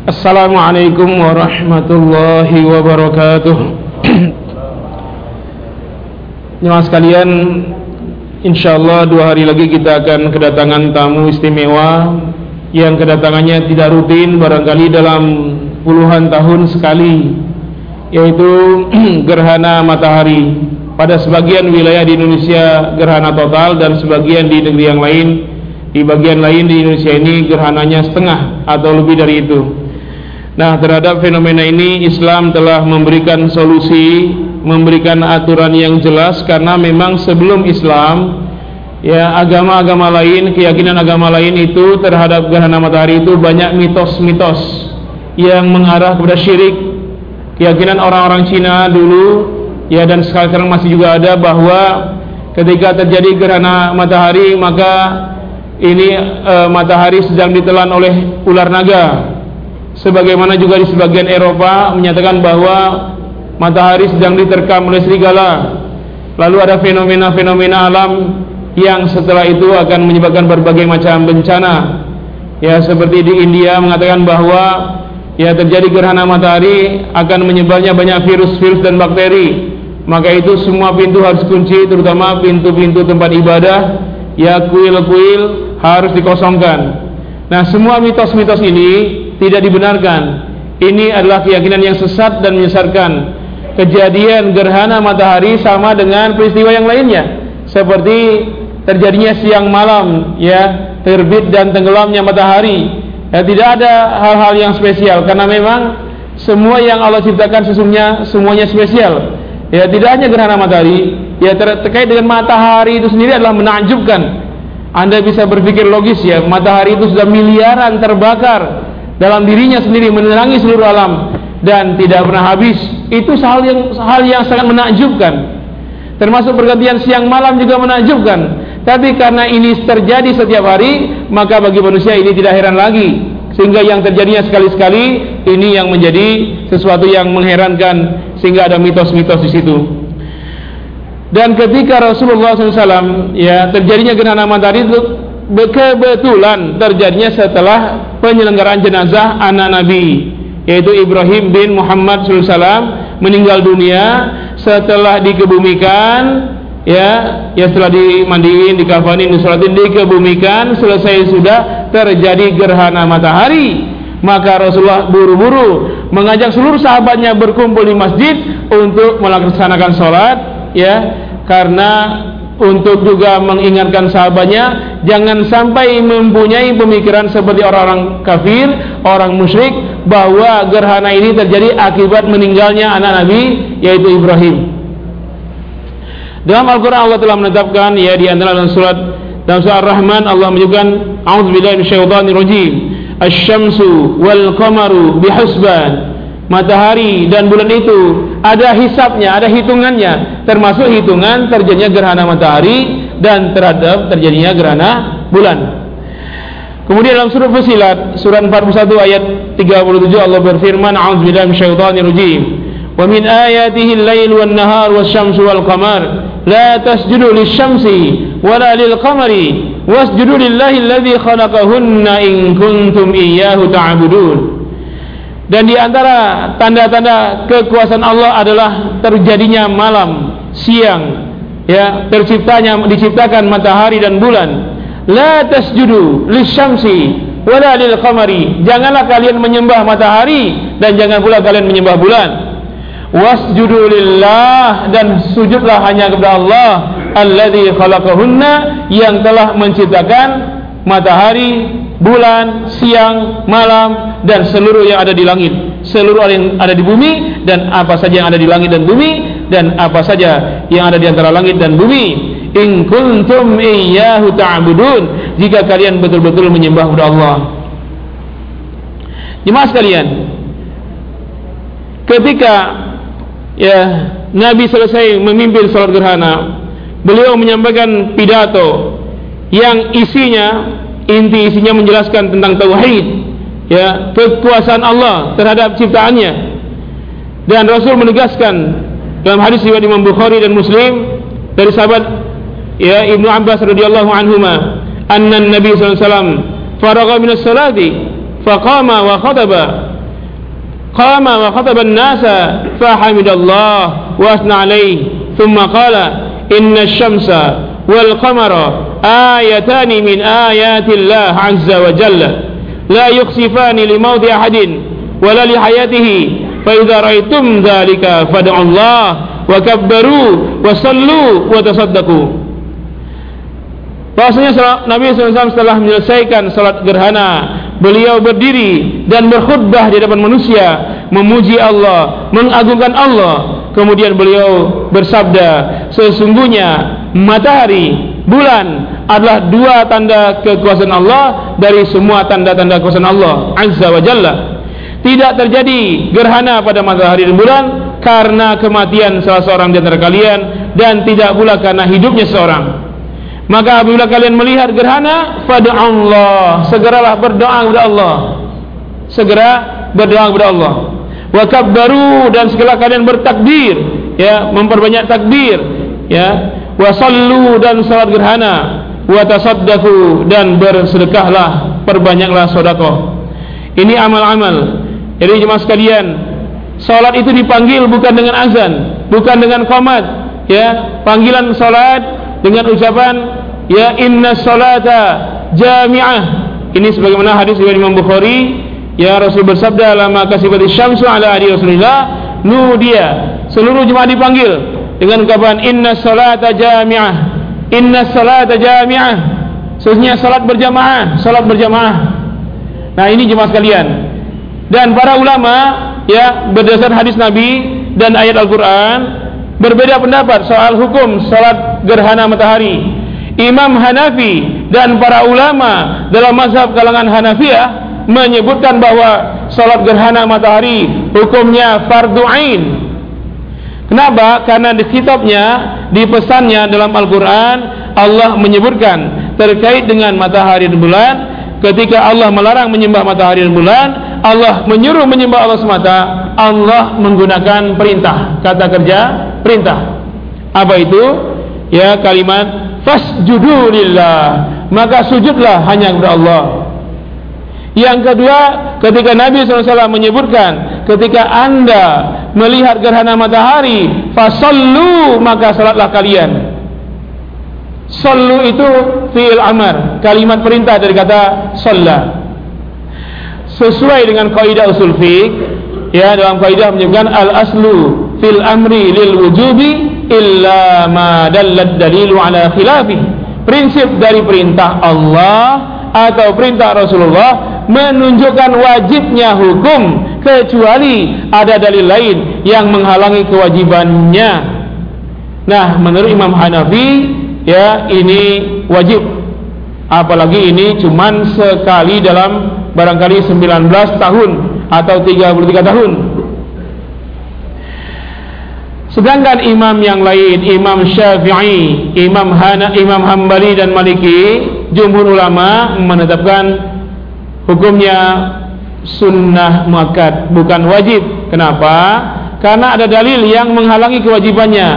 Assalamualaikum warahmatullahi wabarakatuh. Jemaah sekalian InsyaAllah dua hari lagi kita akan kedatangan tamu istimewa Yang kedatangannya tidak rutin barangkali dalam puluhan tahun sekali Yaitu gerhana matahari. Pada sebagian wilayah di Indonesia gerhana total Dan sebagian di negeri yang lain Di bagian lain di Indonesia ini gerhananya setengah atau lebih dari itu Nah terhadap fenomena ini Islam telah memberikan solusi Memberikan aturan yang jelas Karena memang sebelum Islam Ya agama-agama lain Keyakinan agama lain itu Terhadap gerhana matahari itu banyak mitos-mitos Yang mengarah kepada syirik. Keyakinan orang-orang Cina dulu Ya dan sekarang masih juga ada bahwa Ketika terjadi gerhana matahari Maka ini e, matahari sedang ditelan oleh ular naga sebagaimana juga di sebagian Eropa menyatakan bahwa matahari sedang diterkam oleh serigala. Lalu ada fenomena-fenomena alam yang setelah itu akan menyebabkan berbagai macam bencana. Ya seperti di India mengatakan bahwa ya terjadi gerhana matahari akan menyebarnya banyak virus-virus dan bakteri. Maka itu semua pintu harus kunci terutama pintu-pintu tempat ibadah. Ya kuil-kuil harus dikosongkan. Nah semua mitos-mitos ini tidak dibenarkan. Ini adalah keyakinan yang sesat dan menyesatkan. Kejadian gerhana matahari sama dengan peristiwa yang lainnya. Seperti terjadinya siang malam, ya, terbit dan tenggelamnya matahari. Ya, tidak ada hal-hal yang spesial karena memang semua yang Allah ciptakan sesungguhnya semuanya spesial. Ya, tidak hanya gerhana matahari, ya ter terkait dengan matahari itu sendiri adalah menakjubkan. Anda bisa berpikir logis ya, matahari itu sudah miliaran terbakar dalam dirinya sendiri menerangi seluruh alam dan tidak pernah habis. Itu hal yang hal yang sangat menakjubkan. Termasuk pergantian siang malam juga menakjubkan. Tapi karena ini terjadi setiap hari maka bagi manusia ini tidak heran lagi. Sehingga yang terjadinya sekali-sekali ini yang menjadi sesuatu yang mengherankan sehingga ada mitos-mitos di situ. Dan ketika Rasulullah SAW ya terjadinya gerhana matahari itu kebetulan terjadinya setelah penyelenggaraan jenazah anak Nabi yaitu Ibrahim bin Muhammad SAW meninggal dunia setelah dikebumikan ya ya setelah dimandiin dikafanin disolatin dikebumikan selesai sudah terjadi gerhana matahari. Maka Rasulullah buru-buru mengajak seluruh sahabatnya berkumpul di masjid untuk melaksanakan sholat ya karena untuk juga mengingatkan sahabatnya jangan sampai mempunyai pemikiran seperti orang-orang kafir, orang musyrik bahwa gerhana ini terjadi akibat meninggalnya anak Nabi yaitu Ibrahim. Dalam Al-Qur'an Allah telah menetapkan ya di antara dalam surat dalam surat Ar-Rahman Allah menyebutkan a'udzubillahi minasyaitonir rajim. Asy-syamsu wal qamaru bihusban matahari dan bulan itu ada hisapnya, ada hitungannya, termasuk hitungan terjadinya gerhana matahari dan terhadap terjadinya gerhana bulan. Kemudian dalam surah Fusilat, surah 41 ayat 37 Allah berfirman, "A'udzubillahi minasyaitonir rajim. Wa min ayatihi al-lail wan nahar wasyamsu wal qamar. La tasjudu lisyamsi wala lil qamari wasjudu lillahi alladhi khalaqahunna in kuntum iyyahu ta'budun." Dan di antara tanda-tanda kekuasaan Allah adalah terjadinya malam, siang, ya, terciptanya diciptakan matahari dan bulan. La tasjudu lisyamsi wala lil qamari. Janganlah kalian menyembah matahari dan jangan pula kalian menyembah bulan. Wasjudu lillah dan sujudlah hanya kepada Allah alladzi khalaqahunna yang telah menciptakan matahari, bulan, siang, malam dan seluruh yang ada di langit, seluruh yang ada di bumi dan apa saja yang ada di langit dan bumi dan apa saja yang ada di antara langit dan bumi. In kuntum iyyahu ta'budun, jika kalian betul-betul menyembah kepada Allah. Jemaah sekalian, ketika ya Nabi selesai memimpin salat gerhana, beliau menyampaikan pidato yang isinya inti isinya menjelaskan tentang tauhid ya kekuasaan Allah terhadap ciptaannya. Dan Rasul menegaskan dalam hadis riwayat Imam Bukhari dan Muslim dari sahabat ya Ibnu Abbas radhiyallahu anhuma anna Nabi wasallam faragha min as-salati faqama wa khataba. Qama wa khataba an-nasa fa hamidallah wa asna alayhi. Thumma qala inna asy-syamsa wal qamara ayatani min ayati Allah azza wa jalla li hayatihi fa idza ra'aytum dhalika fad'u Allah wa kabbaru wa sallu wa tasaddaqu Bahasanya Nabi SAW setelah menyelesaikan salat gerhana. Beliau berdiri dan berkhutbah di depan manusia Memuji Allah, mengagungkan Allah. Kemudian beliau bersabda Sesungguhnya matahari, bulan adalah dua tanda kekuasaan Allah Dari semua tanda-tanda kekuasaan Allah Azza wa Jalla Tidak terjadi gerhana pada matahari dan bulan Karena kematian salah seorang di antara kalian Dan tidak pula karena hidupnya seorang Maka apabila kalian melihat gerhana, pada Allah, segeralah berdoa kepada Allah. Segera berdoa kepada Allah. Wa kabbaru dan segala kalian bertakbir, ya, memperbanyak takbir, ya. Wa sallu dan salat gerhana, wa tasaddaqu dan bersedekahlah, perbanyaklah sedekah. Ini amal-amal. Jadi jemaah sekalian, salat itu dipanggil bukan dengan azan, bukan dengan qomat, ya. Panggilan salat dengan ucapan ya inna salata jami'ah ini sebagaimana hadis riwayat Imam Bukhari ya Rasul bersabda lama kasibati syamsu ala adi Rasulullah nudia seluruh jemaah dipanggil dengan ucapan inna salata jami'ah. Inna salata jami'ah. Sesungguhnya salat berjamaah. Salat berjamaah. Nah ini jemaah sekalian. Dan para ulama ya berdasar hadis Nabi dan ayat Al-Qur'an berbeda pendapat soal hukum salat gerhana matahari. Imam Hanafi dan para ulama dalam mazhab kalangan Hanafiyah menyebutkan bahwa salat gerhana matahari hukumnya fardu ain. Kenapa? Karena di kitabnya, di pesannya dalam Al-Quran Allah menyebutkan terkait dengan matahari dan bulan. Ketika Allah melarang menyembah matahari dan bulan Allah menyuruh menyembah Allah semata Allah menggunakan perintah. Kata kerja perintah. Apa itu? Ya kalimat fasjudu lillah. Maka sujudlah hanya kepada Allah. Yang kedua ketika Nabi SAW menyebutkan ketika anda melihat gerhana matahari fasallu maka salatlah kalian Sallu itu fi'il amar, kalimat perintah dari kata shalla. Sesuai dengan kaidah usul fiqh, ya dalam kaidah menyebutkan al aslu fil amri lil wujubi illa ma dallat dalilu ala khilafi. Prinsip dari perintah Allah atau perintah Rasulullah menunjukkan wajibnya hukum kecuali ada dalil lain yang menghalangi kewajibannya. Nah, menurut Imam Hanafi ya ini wajib apalagi ini cuman sekali dalam barangkali 19 tahun atau 33 tahun sedangkan imam yang lain imam syafi'i imam Hana, imam Hambali dan Maliki jumhur ulama menetapkan hukumnya sunnah muakkad bukan wajib kenapa karena ada dalil yang menghalangi kewajibannya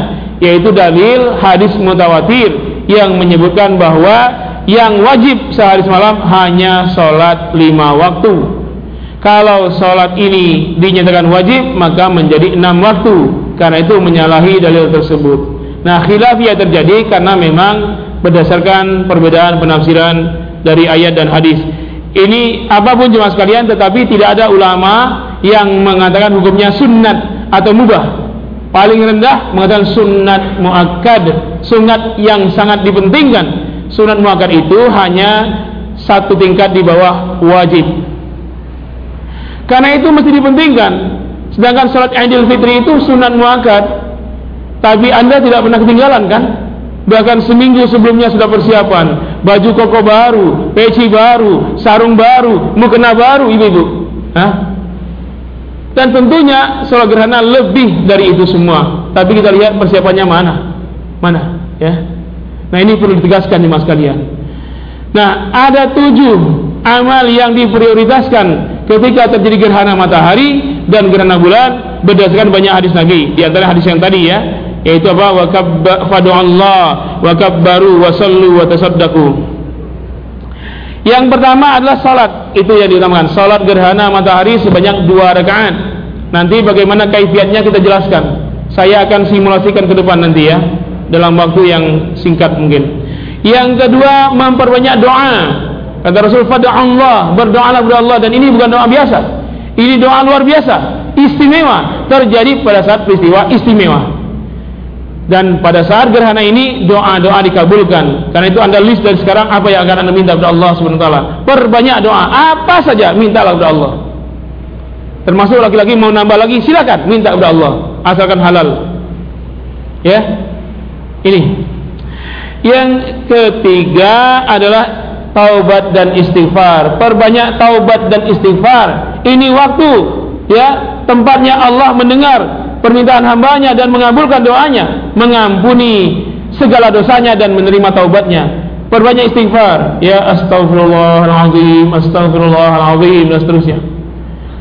yaitu dalil hadis mutawatir yang menyebutkan bahwa yang wajib sehari semalam hanya sholat lima waktu. Kalau sholat ini dinyatakan wajib maka menjadi enam waktu. Karena itu menyalahi dalil tersebut. Nah khilafiyah terjadi karena memang berdasarkan perbedaan penafsiran dari ayat dan hadis. Ini apa pun jemaah sekalian tetapi tidak ada ulama yang mengatakan hukumnya sunnat atau mubah. Paling rendah mengatakan sunat muakkad sunat yang sangat dipentingkan. Sunat muakkad itu hanya satu tingkat di bawah wajib. Karena itu mesti dipentingkan. Sedangkan salat Idul Fitri itu sunat muakkad. Tapi anda tidak pernah ketinggalan kan bahkan seminggu sebelumnya sudah persiapan baju koko baru peci baru sarung baru mukena baru ibu-ibu? Dan tentunya sholat gerhana lebih dari itu semua. Tapi kita lihat persiapannya mana, mana, ya. Nah ini perlu ditegaskan nih mas kalian. Nah ada tujuh amal yang diprioritaskan ketika terjadi gerhana matahari dan gerhana bulan berdasarkan banyak hadis Nabi. Di antara hadis yang tadi ya, yaitu apa? Wa fadu Allah, wa kabbaru, wa sallu, wa. Yang pertama adalah salat. Itu yang diutamakan. Salat gerhana matahari sebanyak dua rakaat. Nanti bagaimana kaifiatnya kita jelaskan. Saya akan simulasikan ke depan nanti ya dalam waktu yang singkat mungkin. Yang kedua memperbanyak doa. Kata Rasul pada Allah berdoalah kepada Allah dan ini bukan doa biasa. Ini doa luar biasa, istimewa terjadi pada saat peristiwa istimewa. Dan pada saat gerhana ini doa-doa dikabulkan. Karena itu anda list dari sekarang apa yang akan anda minta kepada Allah Subhanahu Wa Taala. Perbanyak doa, apa saja mintalah kepada Allah. Termasuk laki-laki mau nambah lagi silakan minta kepada Allah asalkan halal. Ya, ini. Yang ketiga adalah taubat dan istighfar. Perbanyak taubat dan istighfar. Ini waktu ya tempatnya Allah mendengar permintaan hambanya dan mengabulkan doanya, mengampuni segala dosanya dan menerima taubatnya. Perbanyak istighfar, ya astagfirullahalazim, astagfirullahalazim dan seterusnya.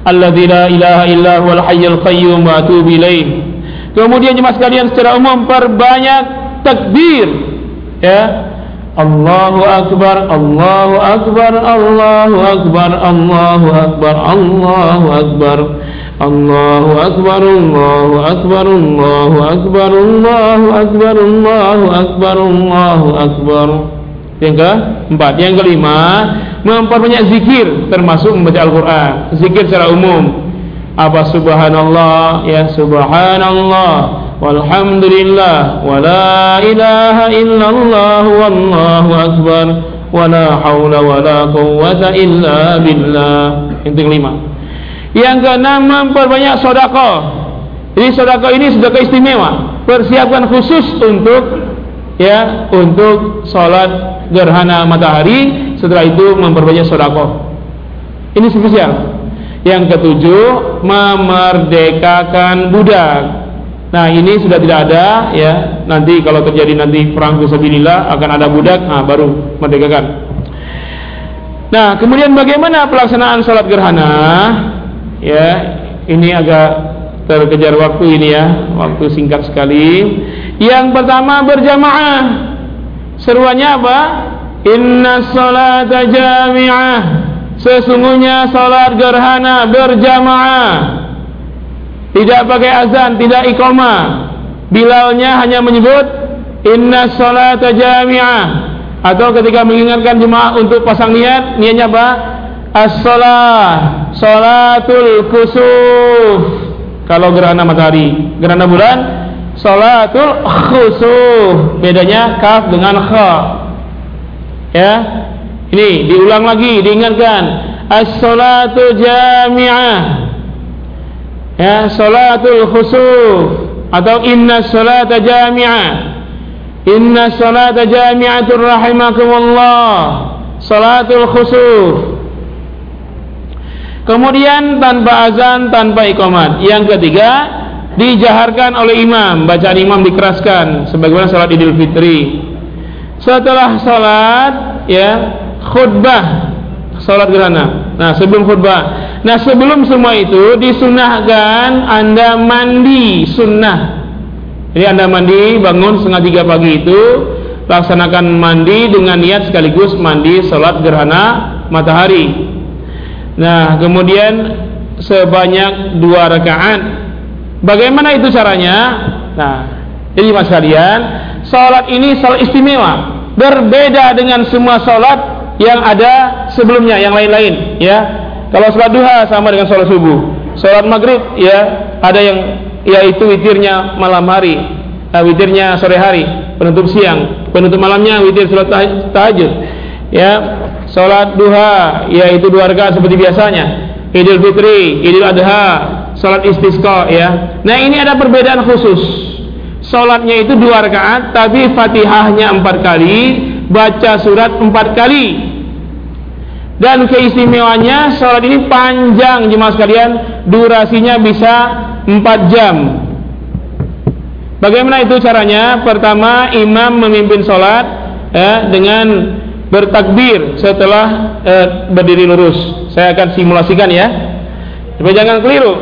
Alladzi la ilaha illa huwal hayyul qayyum wa atubu ilaih. Kemudian jemaah sekalian secara umum perbanyak takbir. Ya. Allahu akbar, Allahu akbar, Allahu akbar, Allahu akbar, Allahu akbar. الله أكبر الله أكبر الله أكبر الله أكبر الله أكبر الله أكبر yang keempat yang kelima memperbanyak zikir termasuk membaca Al-Quran zikir secara umum apa subhanallah ya subhanallah walhamdulillah wala ilaha illallah wallahu akbar wala hawla wala quwwata illa billah yang kelima Yang keenam memperbanyak sodako. Jadi sodako ini sodako istimewa. Persiapkan khusus untuk ya untuk sholat gerhana matahari. Setelah itu memperbanyak sodako. Ini spesial. Yang ketujuh memerdekakan budak. Nah ini sudah tidak ada ya. Nanti kalau terjadi nanti perang fisabilillah akan ada budak. Nah baru merdekakan. Nah kemudian bagaimana pelaksanaan sholat gerhana? Ya ini agak terkejar waktu ini ya waktu singkat sekali. Yang pertama berjamaah. Seruannya apa? Inna salata jami'ah. Sesungguhnya salat gerhana berjamaah. Tidak pakai azan tidak iqamah. Bilalnya hanya menyebut inna salata jami'ah. Atau ketika mengingatkan jemaah untuk pasang niat niatnya apa? As-salah salatul kusuf. Kalau gerhana matahari. Gerhana bulan salatul khusuf. Bedanya kaf dengan kha. Ya. Ini diulang lagi diingatkan. As-salatu jami'ah. Ya salatul khusuf. Atau inna salata jami'ah. Inna salata jami'atur rahimakumullah. Salatul khusuf Kemudian tanpa azan, tanpa ikomat. Yang ketiga, dijaharkan oleh imam, bacaan imam dikeraskan sebagaimana salat Idul Fitri. Setelah salat, ya, khutbah salat gerhana. Nah, sebelum khutbah. Nah, sebelum semua itu disunahkan Anda mandi sunnah. Jadi Anda mandi bangun setengah tiga pagi itu laksanakan mandi dengan niat sekaligus mandi salat gerhana matahari Nah, kemudian sebanyak dua rakaat. Bagaimana itu caranya? Nah, jadi mas kalian, salat ini salat istimewa, berbeda dengan semua salat yang ada sebelumnya, yang lain-lain, ya. Kalau salat duha sama dengan salat subuh. Salat maghrib, ya, ada yang yaitu witirnya malam hari, nah, witirnya sore hari, penutup siang, penutup malamnya witir salat tahajud. Ya, Salat duha yaitu dua rakaat seperti biasanya. Idul Fitri, Idul Adha, salat istisqa ya. Nah, ini ada perbedaan khusus. Salatnya itu dua rakaat tapi Fatihahnya empat kali, baca surat empat kali. Dan keistimewaannya salat ini panjang jemaah sekalian, durasinya bisa empat jam. Bagaimana itu caranya? Pertama, imam memimpin salat ya, dengan bertakbir setelah eh, berdiri lurus. Saya akan simulasikan ya. Tapi jangan keliru.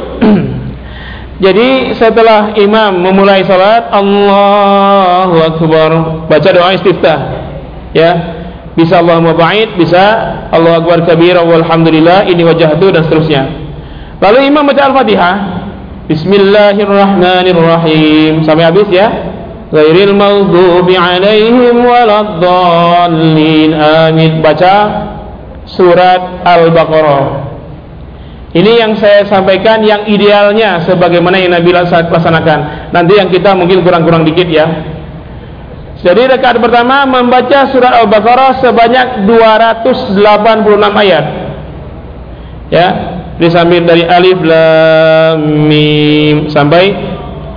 Jadi setelah imam memulai salat Allahu akbar baca doa istiftah. Ya. Bisa Allah ba'id, bisa Allah akbar kabira walhamdulillah ini wajah itu dan seterusnya. Lalu imam baca Al-Fatihah, Bismillahirrahmanirrahim. Sampai habis ya. Ghairil maghdubi alaihim waladdallin. Baca surat Al-Baqarah. Ini yang saya sampaikan yang idealnya sebagaimana yang Nabi laksanakan. Nanti yang kita mungkin kurang-kurang dikit ya. Jadi rakaat pertama membaca surat Al-Baqarah sebanyak 286 ayat. Ya, disambil dari alif lam mim sampai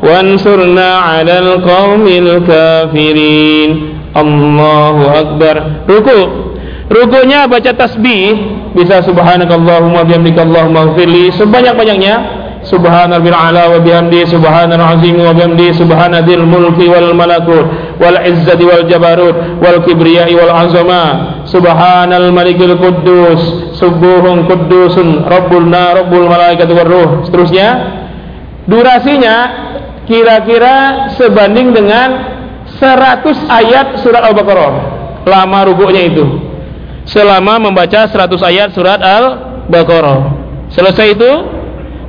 wansurna 'alal qaumil kafirin. Allahu akbar. Ruku. Rukunya baca tasbih, bisa subhanakallahumma bihamdika allahumma ighfirli sebanyak-banyaknya. Subhana ala wa bihamdi. Subhana azim wa bihamdi. Subhana dzil mulki wal malakut wal izzati wal jabarut wal kibriyai wal azama. Subhanal malikil quddus. Subuhun quddusun. Rabbul na rabbul malaikati war ruh. Seterusnya. Durasinya kira-kira sebanding dengan 100 ayat surat Al-Baqarah lama rukuknya itu selama membaca 100 ayat surat Al-Baqarah. Selesai itu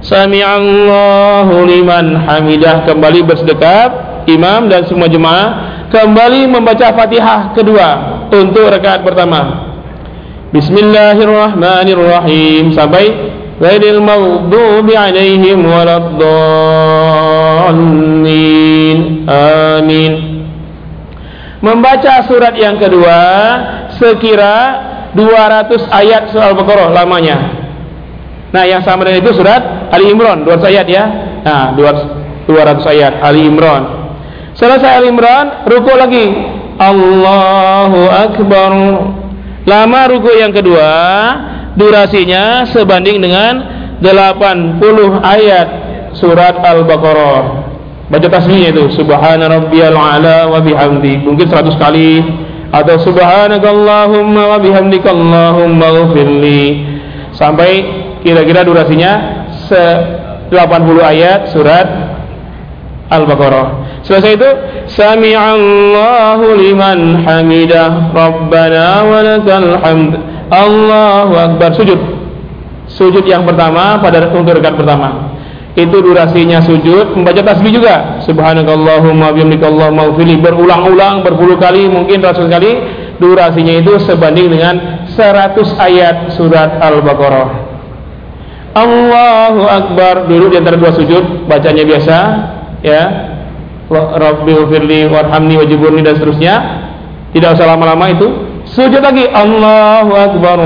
Sami'allahu liman hamidah kembali bersedekap imam dan semua jemaah kembali membaca Fatihah kedua untuk rakaat pertama. Bismillahirrahmanirrahim sampai ghairil maghdubi alaihim waladdallin. Amin. Membaca surat yang kedua sekira 200 ayat surah Al-Baqarah lamanya. Nah, yang sama dengan itu surat Ali Imran 200 ayat ya. Nah, 200, 200 ayat Ali Imran. Selesai Ali Imran, ruku lagi. Allahu Akbar. Lama ruku yang kedua, durasinya sebanding dengan 80 ayat surat Al-Baqarah. Baca tasbihnya itu subhana rabbiyal ala wa bihamdi. Mungkin 100 kali atau subhanakallahumma wa bihamdika allahumma ghfirli sampai kira-kira durasinya se 80 ayat surat Al-Baqarah. Selesai itu Sami'allahu liman hamidah Rabbana wa lakal hamd. Allahu akbar. Sujud. Sujud yang pertama pada untuk rakaat pertama. Itu durasinya sujud membaca tasbih juga. Subhanakallahumma bihamdika allahumma berulang-ulang berpuluh kali mungkin ratus kali. Durasinya itu sebanding dengan 100 ayat surat al-baqarah. Allahu akbar. Dulu di antara dua sujud bacanya biasa ya. Rabbi ufirli warhamni wajiburni dan seterusnya. Tidak usah lama-lama itu sujud lagi Allahu akbar.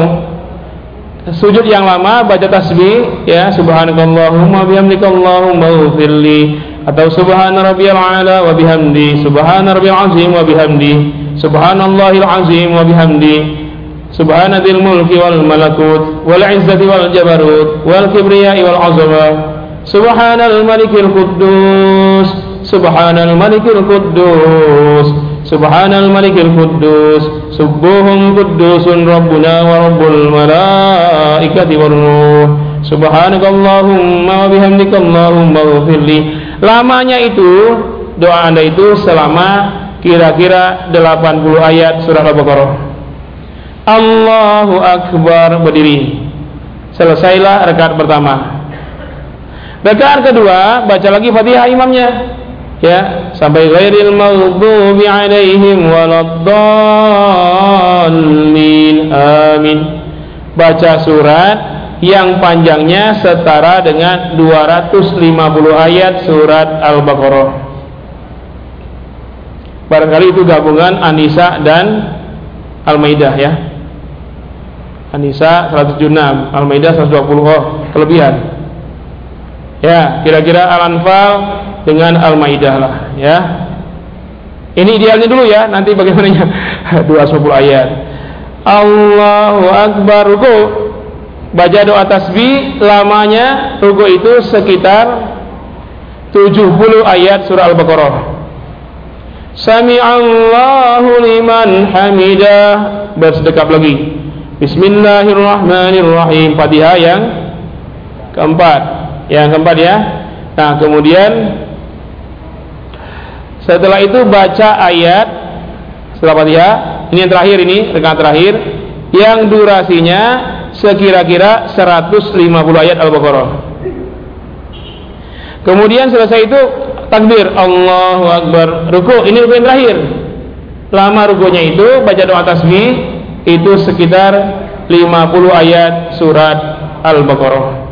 Sujud yang lama baca tasbih ya subhanakallahumma bihamdika allahumma ighfirli atau subhana rabbiyal ala wa bihamdi subhana rabbiyal azim wa bihamdi subhanallahil azim wa bihamdi subhanadzil mulki wal malakut wal izzati wal jabarut wal kibriyai wal azama subhanal malikil Malikil Quddus. Subuhun Quddusun Rabbuna wa Rabbul Malaikati wa Ruh. Subhanakallahumma wa bihamdika Allahumma wafirli Lamanya itu doa anda itu selama kira-kira 80 ayat surah Al-Baqarah. Allahu Akbar berdiri. Selesailah rakaat pertama. Rakaat kedua baca lagi Fatihah imamnya ya sampai ghairil maghdubi alaihim waladdallin. Amin. Baca surat yang panjangnya setara dengan 250 ayat surat Al-Baqarah. Barangkali itu gabungan Anisa dan Al-Maidah ya. Anisa 176 Al-Maidah 120 oh kelebihan. Ya, kira-kira Al-Anfal dengan Al-Maidah lah, ya. Ini idealnya dulu ya, nanti bagaimananya 210 ayat. Allahu Akbar ruku. Baca doa tasbih lamanya ruku itu sekitar 70 ayat surah Al-Baqarah. Sami Allahu liman hamidah bersedekap lagi. Bismillahirrahmanirrahim. Fatihah yang keempat. Yang keempat ya. Nah, kemudian setelah itu baca ayat setelah Fatihah, ini yang terakhir ini, rekan terakhir. Yang durasinya sekira-kira 150 ayat Al-Baqarah. Kemudian selesai itu takbir. Allahu Akbar. Ruku. Ini ruku yang terakhir. Lama rukunya itu baca doa tasbih itu sekitar 50 ayat surat Al-Baqarah.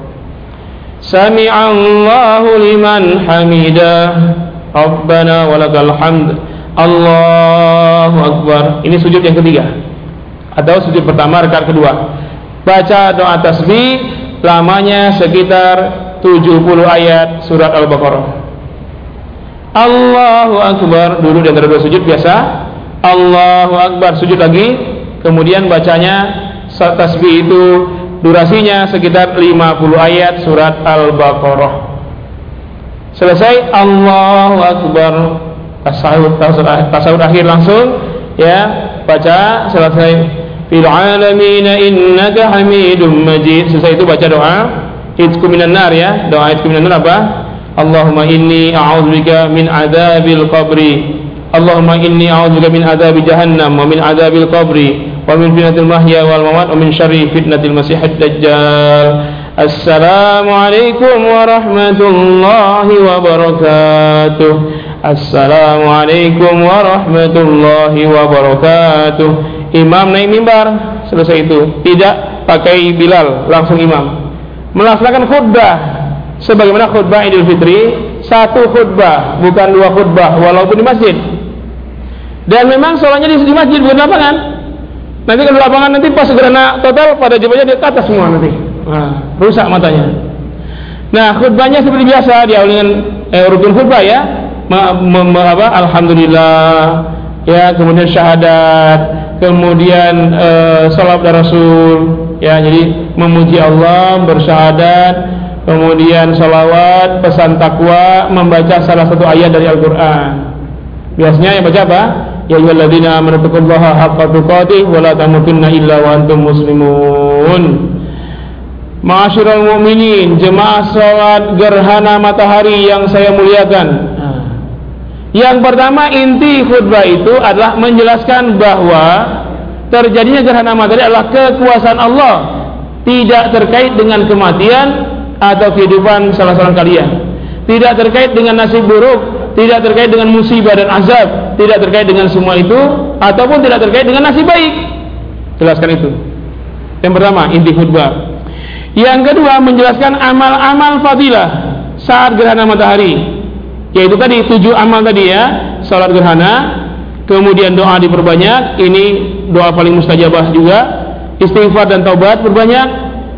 Sami'allahu liman hamidah Rabbana walakal hamd. Allahu Akbar. Ini sujud yang ketiga. Atau sujud pertama rekat kedua. Baca doa tasbih Lamanya sekitar 70 ayat surat Al-Baqarah. Allahu Akbar. Dulu di antara dua sujud biasa. Allahu Akbar. Sujud lagi. Kemudian bacanya tasbih itu durasinya sekitar 50 ayat surat Al-Baqarah selesai Allahu Akbar. Tasawuf tasawuf akhir langsung ya. Baca selesai. Fil alamin innaka hamidum majid. Selesai itu baca doa. Itku minan nar ya. Doa itku minan nar apa? Allahumma inni a'udzubika min adzabil qabri. Allahumma inni a'udzubika min adzabi jahannam wa min adzabil qabri wa min fitnatil mahya wal mamat wa min syarri fitnatil masiihid dajjal Assalamu alaikum warahmatullahi wabarakatuh. Assalamu alaikum warahmatullahi wabarakatuh. Imam naik mimbar selesai itu. Tidak pakai Bilal langsung imam. Melaksanakan khutbah. Sebagaimana khutbah Idul Fitri satu khutbah bukan dua khutbah walaupun di masjid. Dan memang sholatnya di, masjid bukan lapangan. Nanti kalau lapangan nanti pas gerhana total pada jubahnya di atas semua nanti nah, rusak matanya nah khutbahnya seperti biasa diawali dengan eh, rukun khutbah ya ma, ma, ma, apa, Alhamdulillah ya kemudian syahadat kemudian eh, salat dan Rasul ya jadi memuji Allah bersyahadat kemudian salawat, pesan takwa, membaca salah satu ayat dari Al-Quran. Biasanya yang baca apa? Ya ayyuhalladzina amanu taqullaha haqqa tuqatih wa la tamutunna illa wa antum muslimun. Ma'asyiral mu'minin, jemaah salat gerhana matahari yang saya muliakan. Yang pertama inti khutbah itu adalah menjelaskan bahwa terjadinya gerhana matahari adalah kekuasaan Allah, tidak terkait dengan kematian atau kehidupan salah seorang kalian. Tidak terkait dengan nasib buruk tidak terkait dengan musibah dan azab tidak terkait dengan semua itu ataupun tidak terkait dengan nasib baik. Jelaskan itu. Yang pertama inti khutbah yang kedua menjelaskan amal-amal fadilah saat gerhana matahari yaitu tadi tujuh amal tadi ya salat gerhana kemudian doa diperbanyak ini doa paling mustajabah juga istighfar dan taubat berbanyak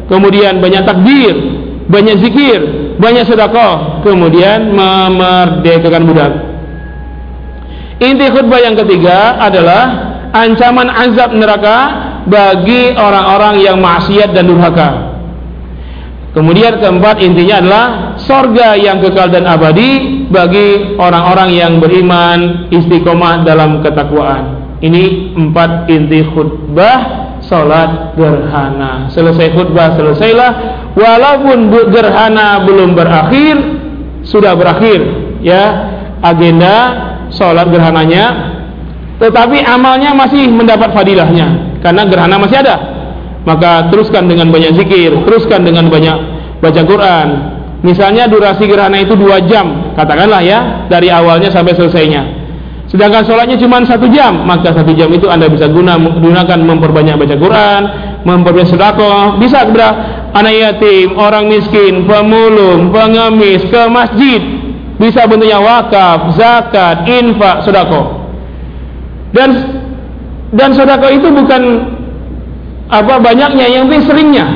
kemudian banyak takbir banyak zikir, banyak sedekah, kemudian memerdekakan budak. Inti khutbah yang ketiga adalah ancaman azab neraka bagi orang-orang yang maksiat dan durhaka. Kemudian keempat intinya adalah sorga yang kekal dan abadi bagi orang-orang yang beriman istiqomah dalam ketakwaan. Ini empat inti khutbah salat gerhana. Selesai khutbah selesailah walaupun gerhana belum berakhir sudah berakhir ya agenda salat gerhananya tetapi amalnya masih mendapat fadilahnya karena gerhana masih ada. Maka teruskan dengan banyak zikir, teruskan dengan banyak baca Quran. Misalnya durasi gerhana itu dua jam, katakanlah ya, dari awalnya sampai selesainya Sedangkan sholatnya cuma satu jam, maka satu jam itu anda bisa guna gunakan memperbanyak baca Quran, memperbanyak sedekah, bisa kepada anak yatim, orang miskin, pemulung, pengemis, ke masjid, bisa bentuknya wakaf, zakat, infak, sedekah. Dan dan sedekah itu bukan apa banyaknya, yang penting seringnya.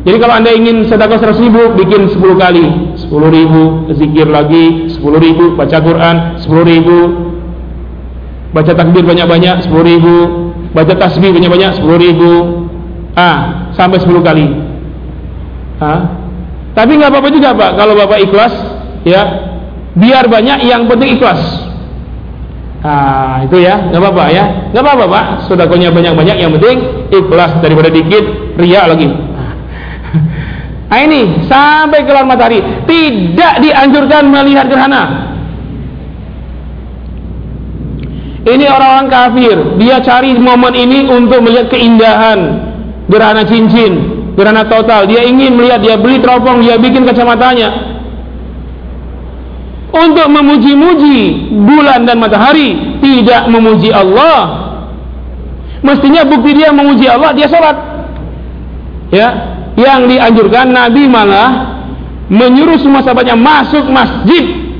Jadi kalau anda ingin sedekah 100 ribu, bikin 10 kali, 10 ribu, zikir lagi, 10 ribu, baca Quran, 10 ribu, baca takbir banyak-banyak. 10 ribu baca tasbih banyak-banyak. 10 ribu. Ah sampai 10 kali. Ah. Tapi nggak apa-apa juga pak. Kalau bapak ikhlas ya biar banyak yang penting ikhlas ah itu ya nggak apa-apa ya nggak apa-apa pak sodakonya banyak-banyak yang penting ikhlas daripada dikit ria lagi nah ini sampai keluar matahari tidak dianjurkan melihat gerhana Ini orang-orang kafir. Dia cari momen ini untuk melihat keindahan gerhana cincin, gerhana total. Dia ingin melihat, dia beli teropong, dia bikin kacamatanya. Untuk memuji-muji bulan dan matahari tidak memuji Allah. Mestinya bukti dia memuji Allah dia sholat. Ya yang dianjurkan Nabi malah menyuruh semua sahabatnya masuk masjid.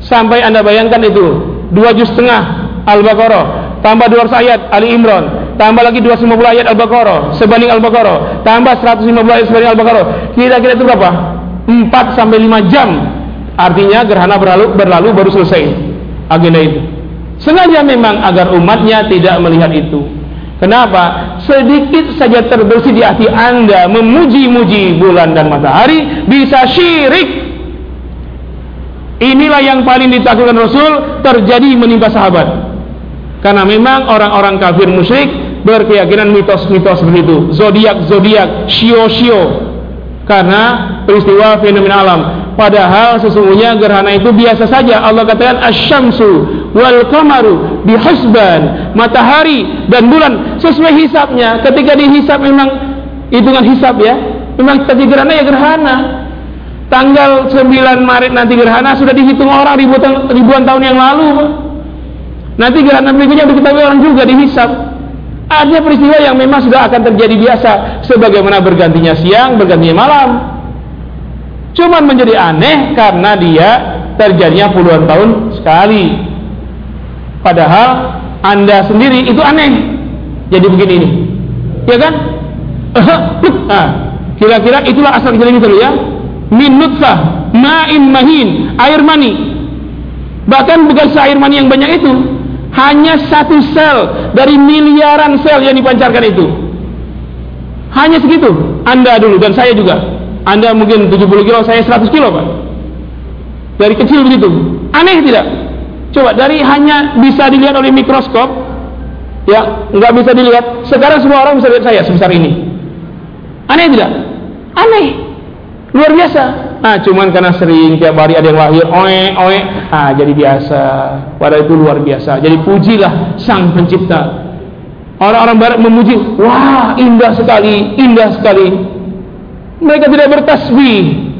Sampai anda bayangkan itu dua juz setengah Al-Baqarah tambah dua ayat Ali Imran tambah lagi 250 ayat Al-Baqarah sebanding Al-Baqarah tambah 150 ayat sebanding Al-Baqarah. Kira-kira itu berapa? 4 sampai 5 jam artinya gerhana berlalu berlalu baru selesai agenda itu. Sengaja memang agar umatnya tidak melihat itu. Kenapa? Sedikit saja terbersih di hati anda memuji-muji bulan dan matahari bisa syirik. Inilah yang paling ditakutkan Rasul terjadi menimpa sahabat. Karena memang orang-orang kafir musyrik berkeyakinan mitos-mitos seperti itu zodiak-zodiak shio-shio. Karena peristiwa fenomena alam. Padahal sesungguhnya gerhana itu biasa saja. Allah katakan asyamsu wal qamaru bihusban. Matahari dan bulan sesuai hisapnya. Ketika dihisap memang hitungan hisap ya. Memang tadi gerhana ya gerhana. Tanggal 9 Maret nanti gerhana sudah dihitung orang ribuan, ribuan tahun yang lalu. Nanti gerhana berikutnya diketahui orang juga dihisap. Ada peristiwa yang memang sudah akan terjadi biasa sebagaimana bergantinya siang, bergantinya malam. Cuman menjadi aneh karena dia terjadinya puluhan tahun sekali. Padahal Anda sendiri itu aneh. Jadi begini ini. Ya kan? Nah, kira-kira itulah asal kejadian itu ya. Min nutfah, ma'in mahin, air mani. Bahkan bukan air mani yang banyak itu, hanya satu sel dari miliaran sel yang dipancarkan itu. Hanya segitu. Anda dulu dan saya juga. Anda mungkin 70 kilo, saya 100 kilo Pak. Dari kecil begitu. Aneh tidak? Coba dari hanya bisa dilihat oleh mikroskop, ya nggak bisa dilihat. Sekarang semua orang bisa lihat saya sebesar ini. Aneh tidak? Aneh. Luar biasa. Ah, cuman karena sering tiap hari ada yang lahir, oe, oe, ah jadi biasa. Padahal itu luar biasa. Jadi pujilah Sang Pencipta. Orang-orang Barat memuji, wah indah sekali, indah sekali. Mereka tidak bertasbih.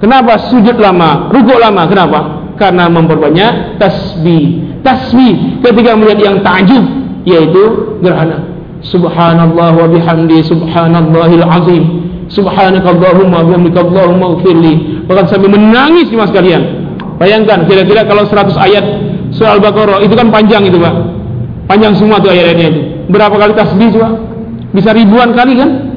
Kenapa sujud lama, rukuk lama? Kenapa? Karena memperbanyak tasbih. Tasbih ketika melihat yang takjub, yaitu gerhana. Subhanallah wa bihamdi subhanallahil azim Subhanakallahumma bihamdika Allahumma ighfirli. Bahkan sampai menangis di mas kalian. Bayangkan kira-kira kalau 100 ayat surah Al-Baqarah itu kan panjang itu, Pak. Panjang semua tuh ayat-ayatnya itu. Berapa kali tasbih coba? Bisa ribuan kali kan?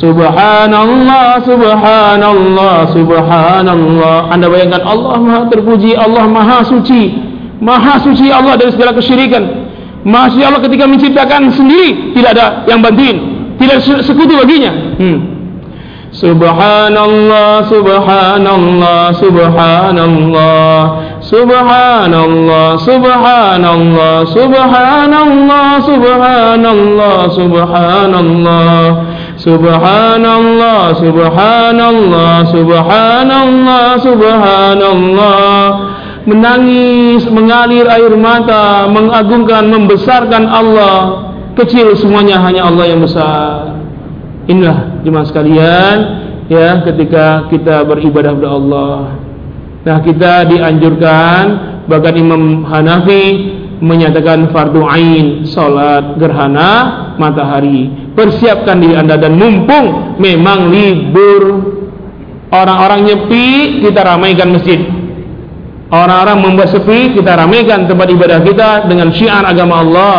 Subhanallah, subhanallah, subhanallah. Anda bayangkan Allah Maha terpuji, Allah Maha suci. Maha suci Allah dari segala kesyirikan. Maha suci Allah ketika menciptakan sendiri, tidak ada yang bantuin. Tidak sekutu baginya. Hmm. Subhanallah, subhanallah, subhanallah. Subhanallah, subhanallah, subhanallah, subhanallah, subhanallah. subhanallah. Subhanallah Subhanallah Subhanallah menangis mengalir air mata mengagungkan membesarkan Allah kecil semuanya hanya Allah yang besar. Inilah jemaah sekalian ya ketika kita beribadah kepada Allah. Nah, kita dianjurkan bahkan Imam Hanafi menyatakan fardu ain salat gerhana matahari. Persiapkan diri Anda dan mumpung memang libur. Orang-orang nyepi kita ramaikan masjid. Orang-orang membuat sepi kita ramaikan tempat ibadah kita dengan syiar agama Allah.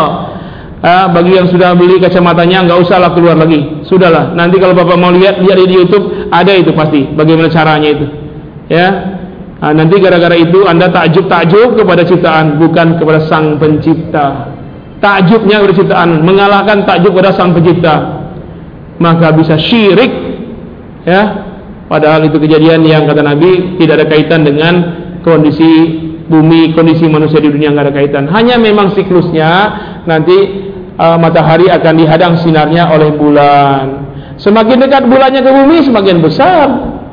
Ah, bagi yang sudah beli kacamatanya nggak usahlah keluar lagi. Sudahlah nanti kalau bapak mau lihat lihat di YouTube ada itu pasti bagaimana caranya itu. Ya? Ah, nanti gara-gara itu anda takjub takjub kepada ciptaan bukan kepada sang pencipta takjubnya kepada ciptaan mengalahkan takjub kepada sang pencipta maka bisa syirik ya padahal itu kejadian yang kata Nabi tidak ada kaitan dengan kondisi bumi, kondisi manusia di dunia nggak ada kaitan. Hanya memang siklusnya nanti uh, matahari akan dihadang sinarnya oleh bulan. Semakin dekat bulannya ke bumi semakin besar.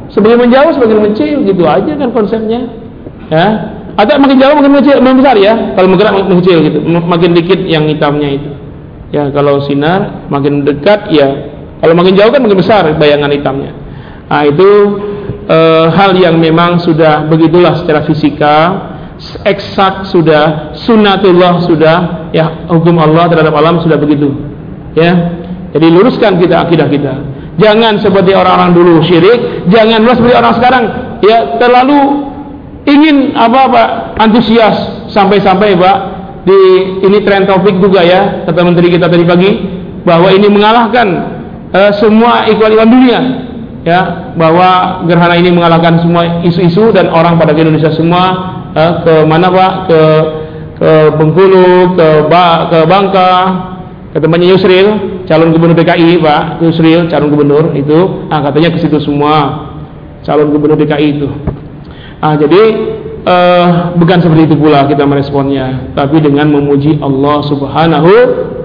Semakin menjauh semakin kecil gitu aja kan konsepnya. Ya. Atau makin jauh makin kecil, besar ya. Kalau bergerak makin kecil gitu, makin dikit yang hitamnya itu. Ya, kalau sinar makin dekat ya. Kalau makin jauh kan makin besar bayangan hitamnya. Nah, itu uh, hal yang memang sudah begitulah secara fisika eksak sudah sunatullah sudah ya hukum Allah terhadap alam sudah begitu ya jadi luruskan kita akidah kita jangan seperti orang-orang dulu syirik jangan seperti orang sekarang ya terlalu ingin apa-apa antusias sampai-sampai Pak di ini tren topik juga ya kata menteri kita tadi pagi bahwa ini mengalahkan uh, semua iklan-iklan dunia ya bahwa gerhana ini mengalahkan semua isu-isu dan orang pada Indonesia semua eh, ke mana Pak? Ke ke Bengkulu ke ba, ke Bangka ke tempatnya Yusril calon gubernur DKI Pak Yusril calon gubernur itu ah katanya ke situ semua calon gubernur DKI itu ah jadi eh, bukan seperti itu pula kita meresponnya tapi dengan memuji Allah Subhanahu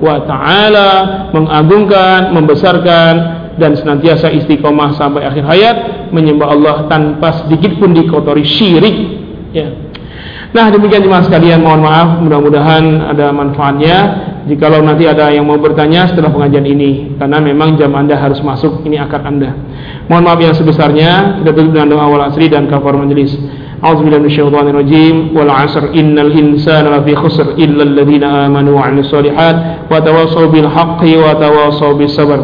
wa taala mengagungkan membesarkan dan senantiasa istiqomah sampai akhir hayat menyembah Allah tanpa sedikit pun dikotori syirik ya Nah demikian jemaah sekalian mohon maaf mudah-mudahan ada manfaatnya. Jikalau nanti ada yang mau bertanya setelah pengajian ini Karena memang jam anda harus masuk ini akad anda. Mohon maaf yang sebesarnya Kita tutup dengan doa awal asri dan kafar majelis A'udzubillahiminasyaitonirrajim Wal asr innal insana lafi khusr Illa alladhina amanu wa amin salihat Wa tawasaw bil haqqi wa tawasaw bil sabar